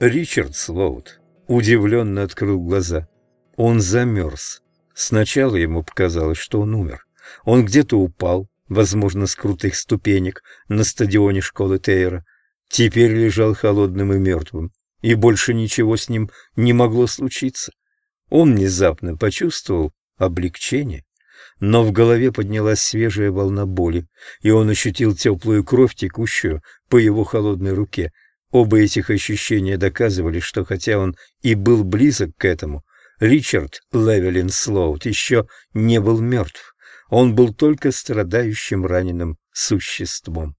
Ричард Слоут удивленно открыл глаза. Он замерз. Сначала ему показалось, что он умер. Он где-то упал, возможно, с крутых ступенек на стадионе школы Тейра. Теперь лежал холодным и мертвым, и больше ничего с ним не могло случиться. Он внезапно почувствовал облегчение, но в голове поднялась свежая волна боли, и он ощутил теплую кровь, текущую по его холодной руке — Оба этих ощущения доказывали, что хотя он и был близок к этому, Ричард Левелин Слоут еще не был мертв. Он был только страдающим раненым существом.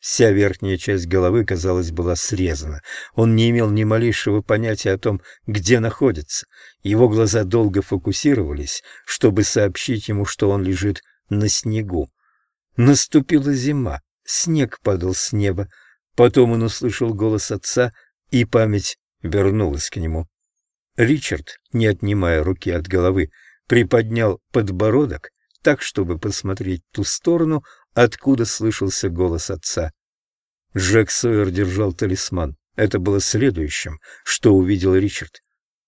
Вся верхняя часть головы, казалось, была срезана. Он не имел ни малейшего понятия о том, где находится. Его глаза долго фокусировались, чтобы сообщить ему, что он лежит на снегу. Наступила зима, снег падал с неба, Потом он услышал голос отца, и память вернулась к нему. Ричард, не отнимая руки от головы, приподнял подбородок так, чтобы посмотреть ту сторону, откуда слышался голос отца. Джек Сойер держал талисман. Это было следующим, что увидел Ричард.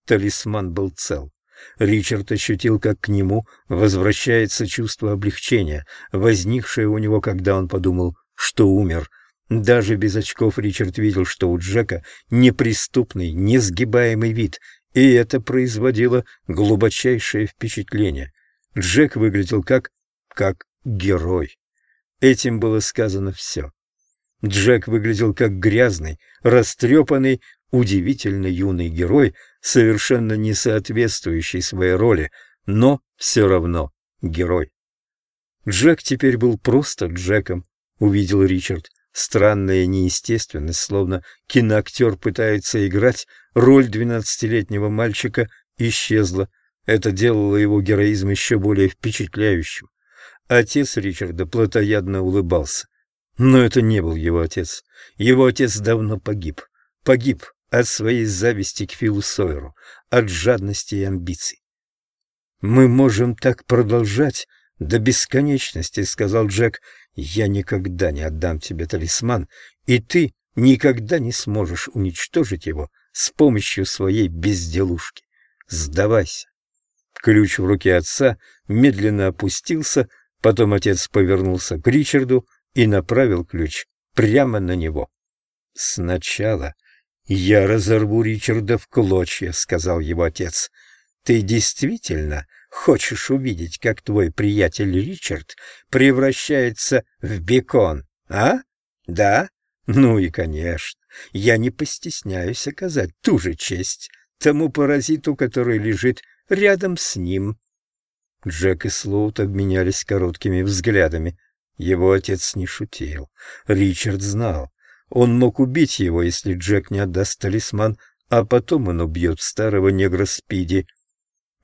Талисман был цел. Ричард ощутил, как к нему возвращается чувство облегчения, возникшее у него, когда он подумал, что умер — даже без очков Ричард видел, что у Джека неприступный, несгибаемый вид, и это производило глубочайшее впечатление. Джек выглядел как... как герой. Этим было сказано все. Джек выглядел как грязный, растрепанный, удивительно юный герой, совершенно не соответствующий своей роли, но все равно герой. Джек теперь был просто Джеком, увидел Ричард. Странная неестественность, словно киноактер пытается играть роль двенадцатилетнего мальчика, исчезла. Это делало его героизм еще более впечатляющим. Отец Ричарда плотоядно улыбался. Но это не был его отец. Его отец давно погиб. Погиб от своей зависти к Филу Сойеру, от жадности и амбиций. «Мы можем так продолжать до бесконечности», — сказал Джек, я никогда не отдам тебе талисман, и ты никогда не сможешь уничтожить его с помощью своей безделушки. Сдавайся. Ключ в руке отца медленно опустился, потом отец повернулся к Ричарду и направил ключ прямо на него. «Сначала я разорву Ричарда в клочья», — сказал его отец. «Ты действительно Хочешь увидеть, как твой приятель Ричард превращается в бекон, а? Да? Ну и, конечно, я не постесняюсь оказать ту же честь тому паразиту, который лежит рядом с ним. Джек и Слоут обменялись короткими взглядами. Его отец не шутил. Ричард знал. Он мог убить его, если Джек не отдаст талисман, а потом он убьет старого негра Спиди.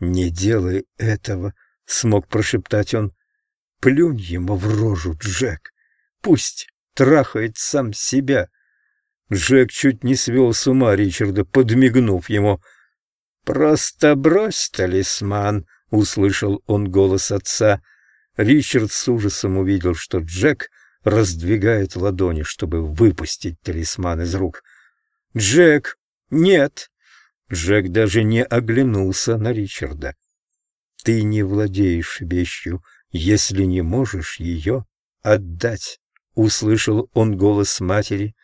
«Не делай этого», — смог прошептать он. «Плюнь ему в рожу, Джек. Пусть трахает сам себя». Джек чуть не свел с ума Ричарда, подмигнув ему. «Просто брось талисман», — услышал он голос отца. Ричард с ужасом увидел, что Джек раздвигает ладони, чтобы выпустить талисман из рук. «Джек, нет!» Джек даже не оглянулся на Ричарда. «Ты не владеешь вещью, если не можешь ее отдать», — услышал он голос матери.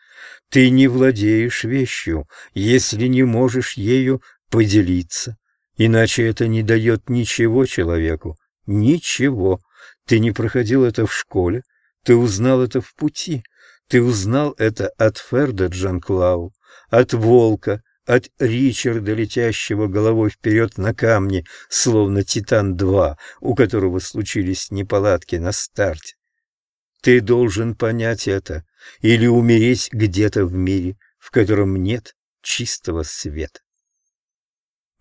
«Ты не владеешь вещью, если не можешь ею поделиться, иначе это не дает ничего человеку, ничего. Ты не проходил это в школе, ты узнал это в пути, ты узнал это от Ферда Джанклау, от Волка, от Ричарда, летящего головой вперед на камни, словно Титан-2, у которого случились неполадки на старте. Ты должен понять это или умереть где-то в мире, в котором нет чистого света.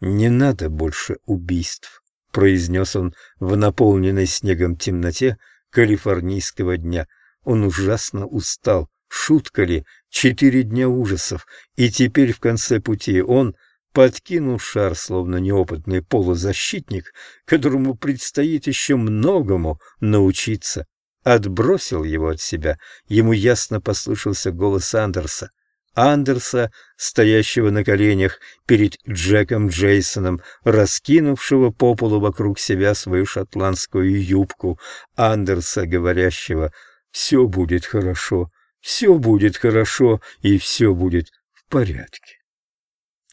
«Не надо больше убийств», — произнес он в наполненной снегом темноте калифорнийского дня. Он ужасно устал. Шутка ли четыре дня ужасов, и теперь в конце пути он подкинул шар, словно неопытный полузащитник, которому предстоит еще многому научиться. Отбросил его от себя, ему ясно послышался голос Андерса. Андерса, стоящего на коленях перед Джеком Джейсоном, раскинувшего по полу вокруг себя свою шотландскую юбку, Андерса, говорящего «Все будет хорошо, все будет хорошо и все будет в порядке».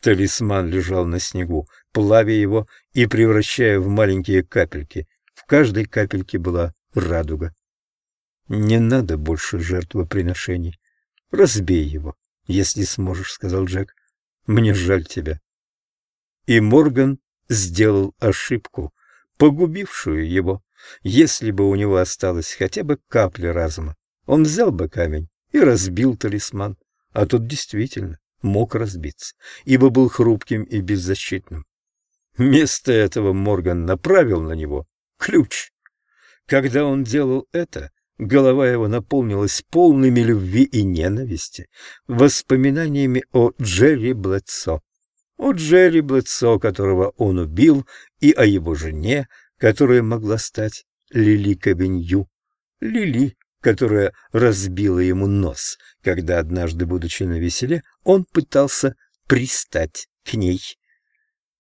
Талисман лежал на снегу, плавя его и превращая в маленькие капельки. В каждой капельке была радуга. «Не надо больше жертвоприношений. Разбей его, если сможешь», — сказал Джек. «Мне жаль тебя». И Морган сделал ошибку, погубившую его. Если бы у него осталась хотя бы капля разума, он взял бы камень и разбил талисман, а тот действительно мог разбиться, ибо был хрупким и беззащитным. Вместо этого Морган направил на него ключ. Когда он делал это, голова его наполнилась полными любви и ненависти, воспоминаниями о Джерри Блэдсо. О Джерри Блэдсо, которого он убил, и о его жене, которая могла стать Лили Кабенью. Лили, которая разбила ему нос, когда однажды, будучи на веселе, он пытался пристать к ней.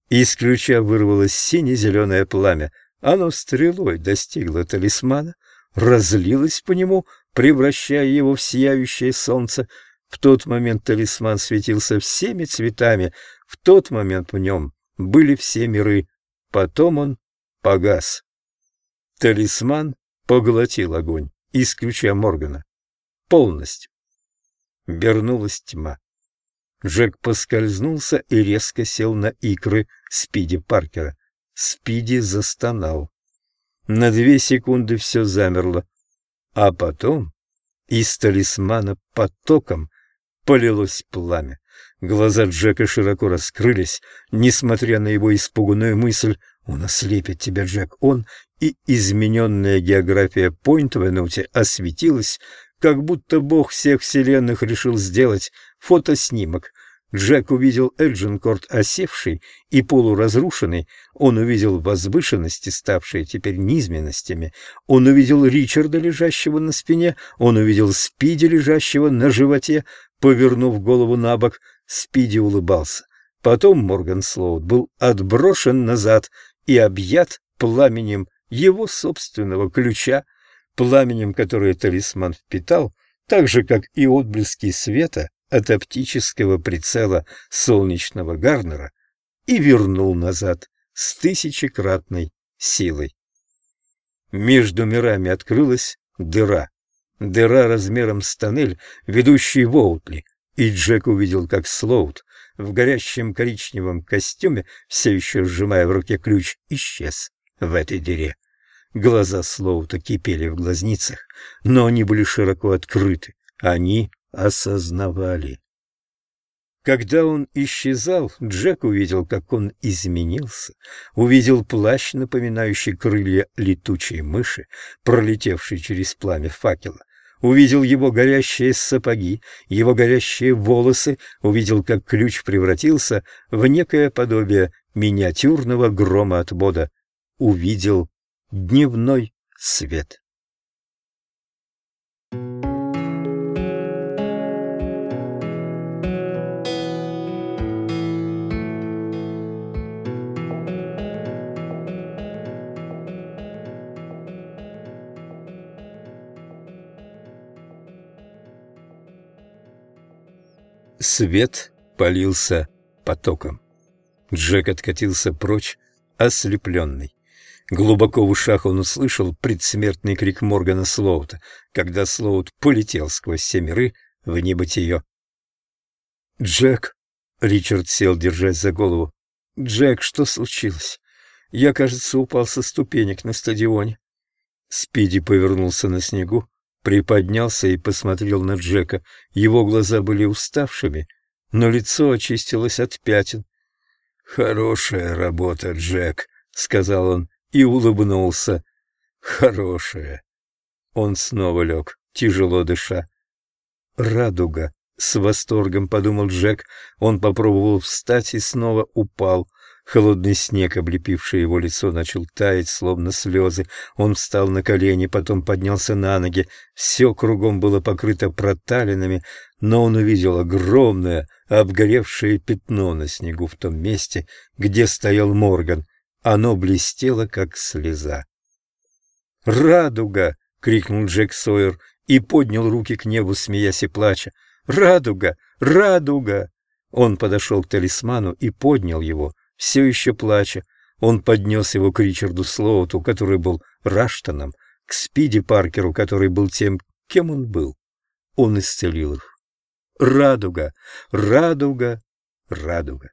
Из ключа вырвалось сине-зеленое пламя. Оно стрелой достигло талисмана, разлилось по нему, превращая его в сияющее солнце. В тот момент талисман светился всеми цветами, в тот момент в нем были все миры. Потом он погас. Талисман поглотил огонь из ключа Моргана. Полностью. Вернулась тьма. Джек поскользнулся и резко сел на икры Спиди Паркера. Спиди застонал. На две секунды все замерло. А потом из талисмана потоком полилось пламя. Глаза Джека широко раскрылись, несмотря на его испуганную мысль «Он ослепит тебя, Джек, он...» И измененная география Пойнт-Венути осветилась, как будто бог всех вселенных решил сделать фотоснимок. Джек увидел Элджинкорт осевший и полуразрушенный, он увидел возвышенности, ставшие теперь низменностями, он увидел Ричарда, лежащего на спине, он увидел Спиди, лежащего на животе, повернув голову на бок, Спиди улыбался. Потом Морган Слоуд был отброшен назад и объят пламенем его собственного ключа, пламенем, которое талисман впитал, так же, как и отблески света от оптического прицела солнечного Гарнера, и вернул назад с тысячекратной силой. Между мирами открылась дыра. Дыра размером с тоннель, ведущий в Оутли, и Джек увидел, как Слоут в горящем коричневом костюме, все еще сжимая в руке ключ, исчез в этой дыре. Глаза Слоута кипели в глазницах, но они были широко открыты. Они осознавали. Когда он исчезал, Джек увидел, как он изменился, увидел плащ, напоминающий крылья летучей мыши, пролетевшей через пламя факела, увидел его горящие сапоги, его горящие волосы, увидел, как ключ превратился в некое подобие миниатюрного грома отбода, увидел дневной свет. Свет полился потоком. Джек откатился прочь, ослепленный. Глубоко в ушах он услышал предсмертный крик Моргана Слоута, когда Слоут полетел сквозь все миры в небытие. «Джек!» — Ричард сел, держась за голову. «Джек, что случилось? Я, кажется, упал со ступенек на стадионе». Спиди повернулся на снегу, приподнялся и посмотрел на Джека. Его глаза были уставшими, но лицо очистилось от пятен. «Хорошая работа, Джек», — сказал он и улыбнулся. Хорошее. Он снова лег, тяжело дыша. Радуга. С восторгом подумал Джек. Он попробовал встать и снова упал. Холодный снег, облепивший его лицо, начал таять, словно слезы. Он встал на колени, потом поднялся на ноги. Все кругом было покрыто проталинами, но он увидел огромное, обгоревшее пятно на снегу в том месте, где стоял Морган. Оно блестело, как слеза. «Радуга!» — крикнул Джек Сойер и поднял руки к небу, смеясь и плача. «Радуга! Радуга!» Он подошел к талисману и поднял его, все еще плача. Он поднес его к Ричарду Слоуту, который был Раштоном, к Спиди Паркеру, который был тем, кем он был. Он исцелил их. Радуга! Радуга! Радуга!